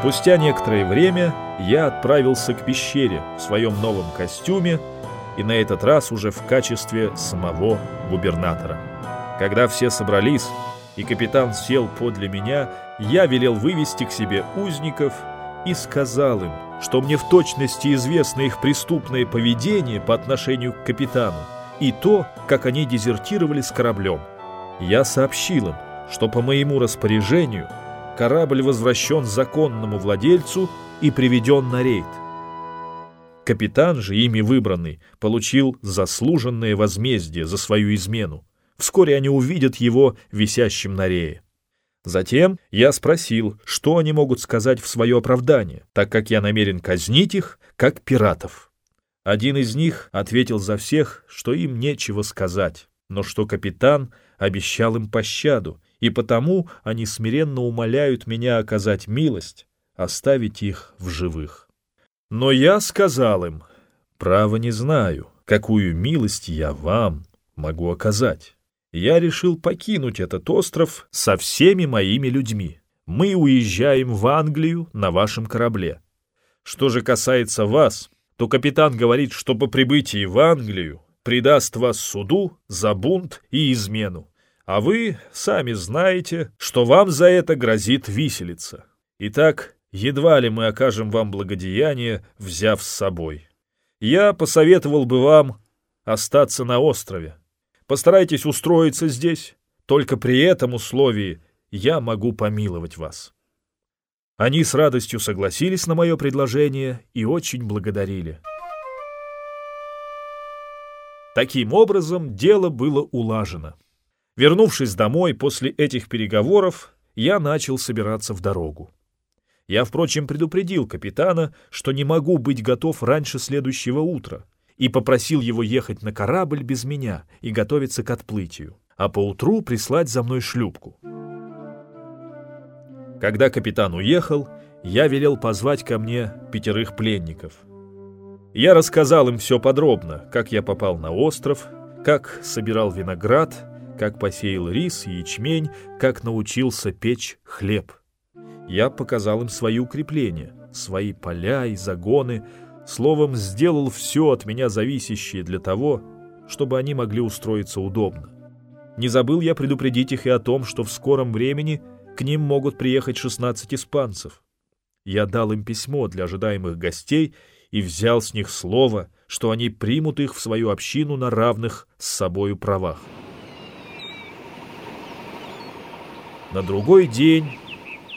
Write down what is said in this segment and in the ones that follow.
Спустя некоторое время я отправился к пещере в своем новом костюме и на этот раз уже в качестве самого губернатора. Когда все собрались и капитан сел подле меня, я велел вывести к себе узников и сказал им, что мне в точности известно их преступное поведение по отношению к капитану и то, как они дезертировали с кораблем. Я сообщил им, что по моему распоряжению корабль возвращен законному владельцу и приведен на рейд. Капитан же, ими выбранный, получил заслуженное возмездие за свою измену. Вскоре они увидят его висящим на рее. Затем я спросил, что они могут сказать в свое оправдание, так как я намерен казнить их, как пиратов. Один из них ответил за всех, что им нечего сказать, но что капитан обещал им пощаду, и потому они смиренно умоляют меня оказать милость, оставить их в живых. Но я сказал им, право не знаю, какую милость я вам могу оказать. Я решил покинуть этот остров со всеми моими людьми. Мы уезжаем в Англию на вашем корабле. Что же касается вас, то капитан говорит, что по прибытии в Англию предаст вас суду за бунт и измену, а вы сами знаете, что вам за это грозит виселица. Итак, едва ли мы окажем вам благодеяние, взяв с собой. Я посоветовал бы вам остаться на острове. Постарайтесь устроиться здесь, только при этом условии я могу помиловать вас». Они с радостью согласились на мое предложение и очень благодарили. Таким образом, дело было улажено. Вернувшись домой после этих переговоров, я начал собираться в дорогу. Я, впрочем, предупредил капитана, что не могу быть готов раньше следующего утра, и попросил его ехать на корабль без меня и готовиться к отплытию, а поутру прислать за мной шлюпку. Когда капитан уехал, я велел позвать ко мне пятерых пленников. Я рассказал им все подробно, как я попал на остров, как собирал виноград, как посеял рис и ячмень, как научился печь хлеб. Я показал им свои укрепления, свои поля и загоны, словом, сделал все от меня зависящее для того, чтобы они могли устроиться удобно. Не забыл я предупредить их и о том, что в скором времени к ним могут приехать 16 испанцев. Я дал им письмо для ожидаемых гостей и взял с них слово, что они примут их в свою общину на равных с собою правах. На другой день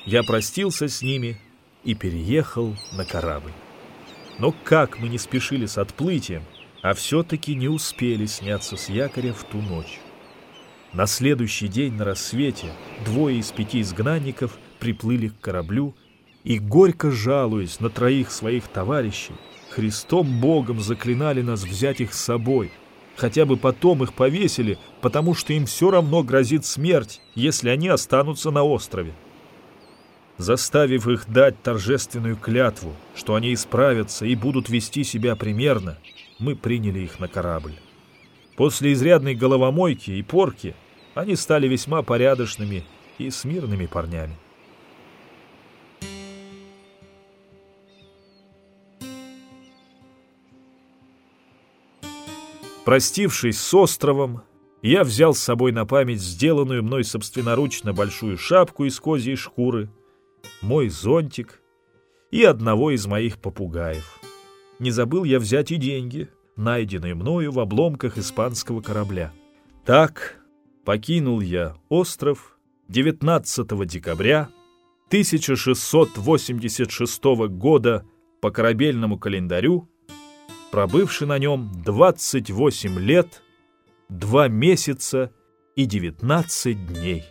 я простился с ними и переехал на корабль. Но как мы не спешили с отплытием, а все-таки не успели сняться с якоря в ту ночь. На следующий день на рассвете двое из пяти изгнанников приплыли к кораблю и, горько жалуясь на троих своих товарищей, Христом Богом заклинали нас взять их с собой – Хотя бы потом их повесили, потому что им все равно грозит смерть, если они останутся на острове. Заставив их дать торжественную клятву, что они исправятся и будут вести себя примерно, мы приняли их на корабль. После изрядной головомойки и порки они стали весьма порядочными и смирными парнями. Простившись с островом, я взял с собой на память сделанную мной собственноручно большую шапку из козьей шкуры, мой зонтик и одного из моих попугаев. Не забыл я взять и деньги, найденные мною в обломках испанского корабля. Так покинул я остров 19 декабря 1686 года по корабельному календарю пробывший на нем 28 лет, 2 месяца и 19 дней.